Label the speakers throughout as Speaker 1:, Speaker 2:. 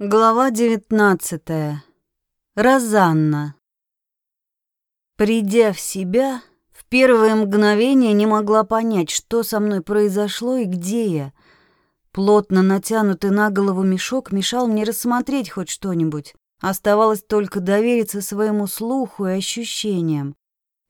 Speaker 1: Глава девятнадцатая. Розанна. Придя в себя, в первое мгновение не могла понять, что со мной произошло и где я. Плотно натянутый на голову мешок мешал мне рассмотреть хоть что-нибудь. Оставалось только довериться своему слуху и ощущениям.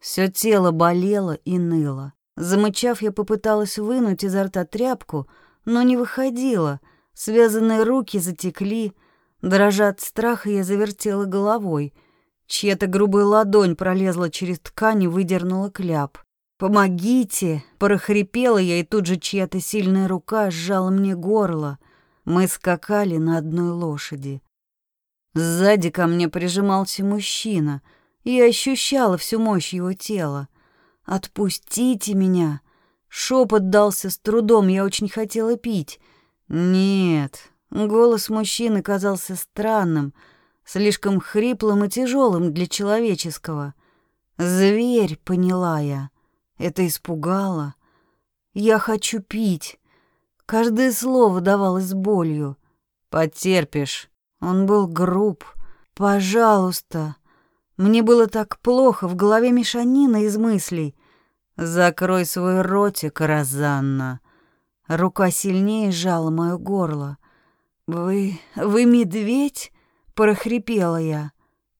Speaker 1: Все тело болело и ныло. Замычав, я попыталась вынуть изо рта тряпку, но не выходила — Связанные руки затекли, дрожа от страха, я завертела головой. Чья-то грубая ладонь пролезла через ткань и выдернула кляп. «Помогите!» — прохрипела я, и тут же чья-то сильная рука сжала мне горло. Мы скакали на одной лошади. Сзади ко мне прижимался мужчина, я ощущала всю мощь его тела. «Отпустите меня!» Шепот дался с трудом, я очень хотела пить — нет, голос мужчины казался странным, слишком хриплым и тяжелым для человеческого. Зверь, поняла я. Это испугало. Я хочу пить. Каждое слово давалось болью. Потерпишь. Он был груб. Пожалуйста. Мне было так плохо, в голове мешанина из мыслей. Закрой свой ротик, Розанна. Рука сильнее сжала моё горло. «Вы... вы медведь?» — прохрипела я.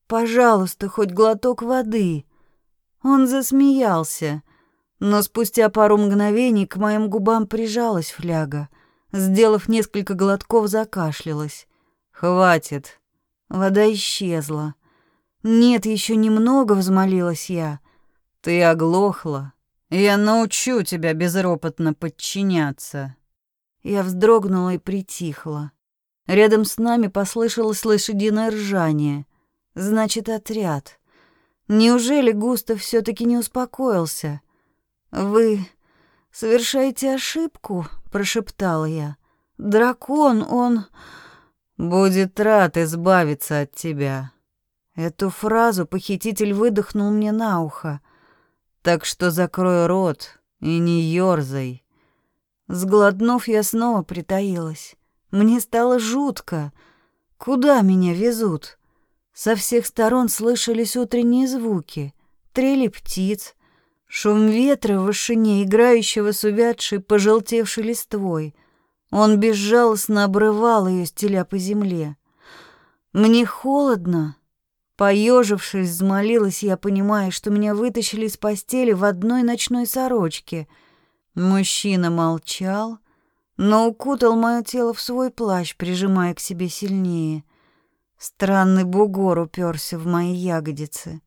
Speaker 1: «Пожалуйста, хоть глоток воды». Он засмеялся, но спустя пару мгновений к моим губам прижалась фляга. Сделав несколько глотков, закашлялась. «Хватит». Вода исчезла. «Нет, еще немного», — взмолилась я. «Ты оглохла. Я научу тебя безропотно подчиняться. Я вздрогнула и притихла. Рядом с нами послышалось лошадиное ржание. Значит, отряд. Неужели Густав все таки не успокоился? Вы совершаете ошибку, прошептала я. Дракон, он будет рад избавиться от тебя. Эту фразу похититель выдохнул мне на ухо. Так что закрой рот и не ёрзай. Сглотнув, я снова притаилась. Мне стало жутко. Куда меня везут? Со всех сторон слышались утренние звуки. Трели птиц, шум ветра в вышине, играющего с увядшей, пожелтевшей листвой. Он безжалостно обрывал ее, стеля по земле. Мне холодно, Поежившись, взмолилась я, понимая, что меня вытащили из постели в одной ночной сорочке. Мужчина молчал, но укутал мое тело в свой плащ, прижимая к себе сильнее. Странный бугор уперся в мои ягодицы.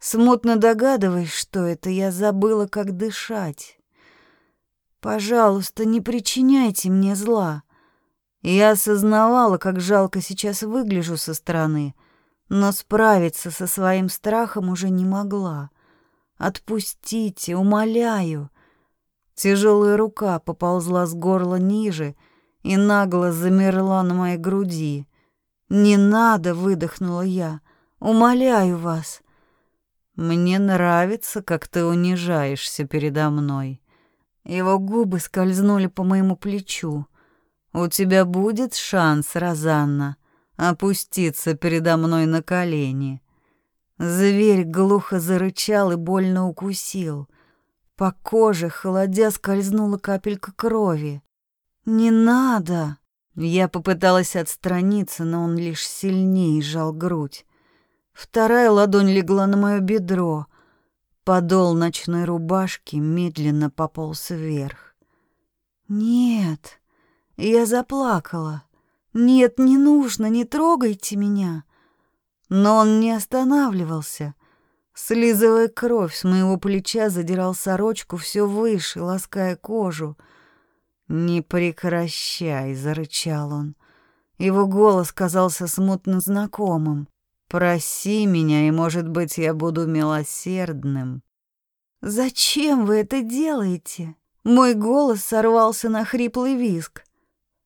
Speaker 1: Смутно догадываясь, что это, я забыла, как дышать. «Пожалуйста, не причиняйте мне зла». Я осознавала, как жалко сейчас выгляжу со стороны — но справиться со своим страхом уже не могла. «Отпустите, умоляю!» Тяжелая рука поползла с горла ниже и нагло замерла на моей груди. «Не надо!» — выдохнула я. «Умоляю вас!» «Мне нравится, как ты унижаешься передо мной». Его губы скользнули по моему плечу. «У тебя будет шанс, Розанна опуститься передо мной на колени. Зверь глухо зарычал и больно укусил. По коже, холодя, скользнула капелька крови. «Не надо!» Я попыталась отстраниться, но он лишь сильнее сжал грудь. Вторая ладонь легла на мое бедро. Подол ночной рубашки медленно пополз вверх. «Нет!» Я заплакала. «Нет, не нужно, не трогайте меня!» Но он не останавливался. Слизывая кровь с моего плеча, задирал сорочку все выше, лаская кожу. «Не прекращай!» — зарычал он. Его голос казался смутно знакомым. «Проси меня, и, может быть, я буду милосердным». «Зачем вы это делаете?» Мой голос сорвался на хриплый визг.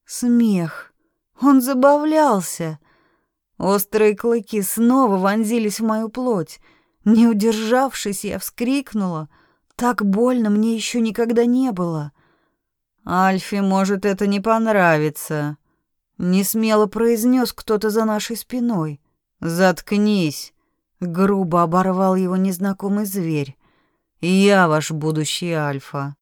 Speaker 1: Смех. Он забавлялся. Острые клыки снова вонзились в мою плоть. Не удержавшись, я вскрикнула. Так больно мне еще никогда не было. Альфе может это не понравиться. Не смело произнес кто-то за нашей спиной. Заткнись, грубо оборвал его незнакомый зверь. Я ваш будущий альфа.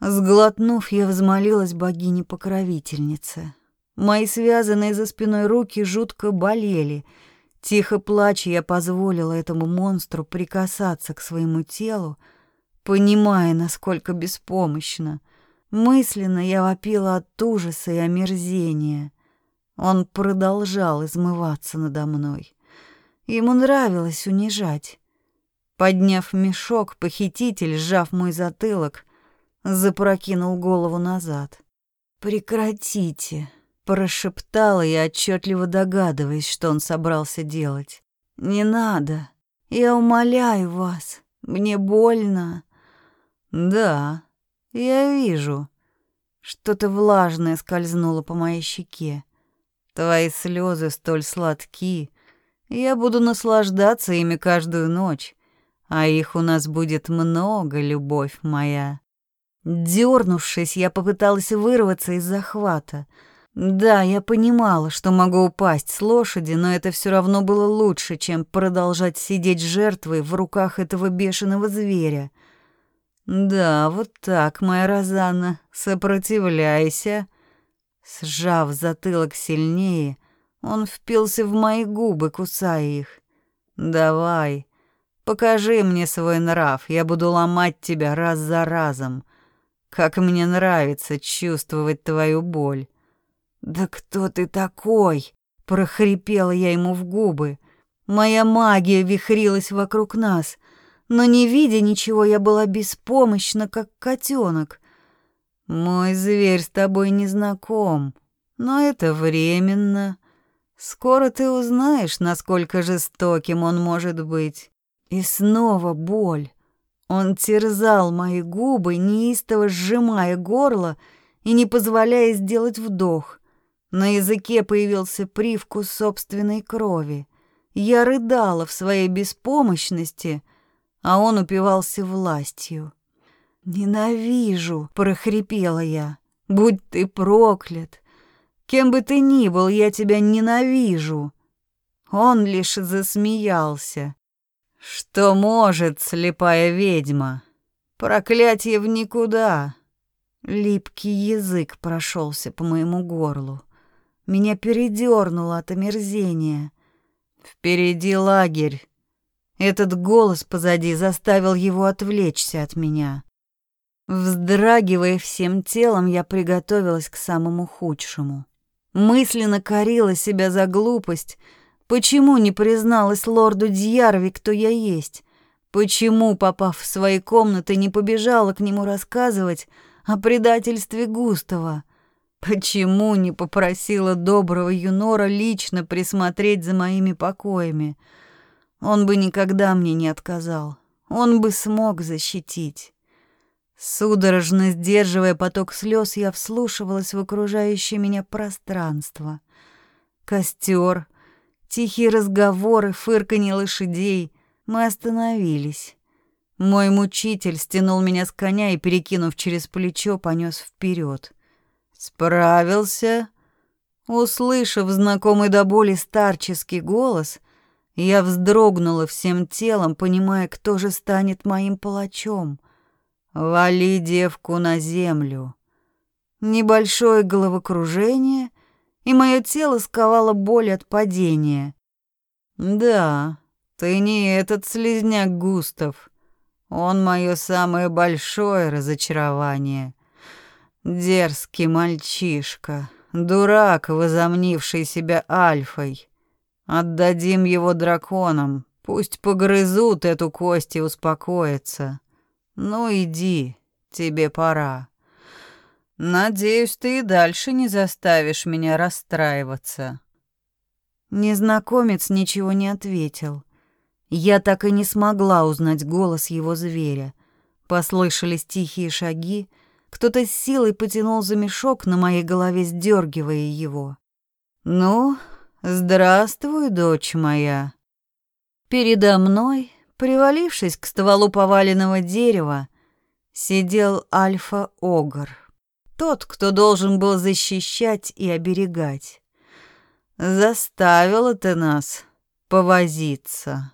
Speaker 1: Сглотнув, я взмолилась богине-покровительнице. Мои связанные за спиной руки жутко болели. Тихо плача, я позволила этому монстру прикасаться к своему телу, понимая, насколько беспомощно. Мысленно я вопила от ужаса и омерзения. Он продолжал измываться надо мной. Ему нравилось унижать. Подняв мешок, похититель, сжав мой затылок, запрокинул голову назад. «Прекратите!» — прошептала я, отчетливо догадываясь, что он собрался делать. «Не надо! Я умоляю вас! Мне больно!» «Да, я вижу!» Что-то влажное скользнуло по моей щеке. Твои слезы столь сладки. Я буду наслаждаться ими каждую ночь, а их у нас будет много, любовь моя. Дернувшись, я попыталась вырваться из захвата. Да, я понимала, что могу упасть с лошади, но это все равно было лучше, чем продолжать сидеть жертвой в руках этого бешеного зверя. Да, вот так, моя Розанна, сопротивляйся. Сжав затылок сильнее, он впился в мои губы, кусая их. Давай, покажи мне свой нрав, я буду ломать тебя раз за разом. Как мне нравится чувствовать твою боль. Да кто ты такой? прохрипела я ему в губы. Моя магия вихрилась вокруг нас, но не видя ничего, я была беспомощна, как котенок. Мой зверь с тобой не знаком, но это временно. Скоро ты узнаешь, насколько жестоким он может быть. И снова боль. Он терзал мои губы, неистово сжимая горло и не позволяя сделать вдох. На языке появился привкус собственной крови. Я рыдала в своей беспомощности, а он упивался властью. «Ненавижу!» — прохрипела я. «Будь ты проклят! Кем бы ты ни был, я тебя ненавижу!» Он лишь засмеялся. Что может слепая ведьма? Проклятие в никуда. Липкий язык прошелся по моему горлу. Меня передернуло от омерзения. Впереди лагерь. Этот голос позади заставил его отвлечься от меня. Вздрагивая всем телом, я приготовилась к самому худшему. Мысленно корила себя за глупость — Почему не призналась лорду Дьярви, кто я есть? Почему, попав в свои комнаты, не побежала к нему рассказывать о предательстве Густава? Почему не попросила доброго юнора лично присмотреть за моими покоями? Он бы никогда мне не отказал. Он бы смог защитить. Судорожно сдерживая поток слез, я вслушивалась в окружающее меня пространство. Костер, Тихие разговоры, фырканье лошадей. Мы остановились. Мой мучитель стянул меня с коня и, перекинув через плечо, понес вперед. «Справился?» Услышав знакомый до боли старческий голос, я вздрогнула всем телом, понимая, кто же станет моим палачом. «Вали девку на землю». Небольшое головокружение, и мое тело сковало боль от падения. Да, ты не этот слезняк Густав. Он мое самое большое разочарование. Дерзкий мальчишка, дурак, возомнивший себя альфой. Отдадим его драконам, пусть погрызут эту кость и успокоятся. Ну иди, тебе пора. Надеюсь, ты и дальше не заставишь меня расстраиваться. Незнакомец ничего не ответил. Я так и не смогла узнать голос его зверя. Послышались тихие шаги, кто-то с силой потянул за мешок на моей голове, сдергивая его. «Ну, здравствуй, дочь моя». Передо мной, привалившись к стволу поваленного дерева, сидел Альфа-Огр. Тот, кто должен был защищать и оберегать. Заставила ты нас повозиться.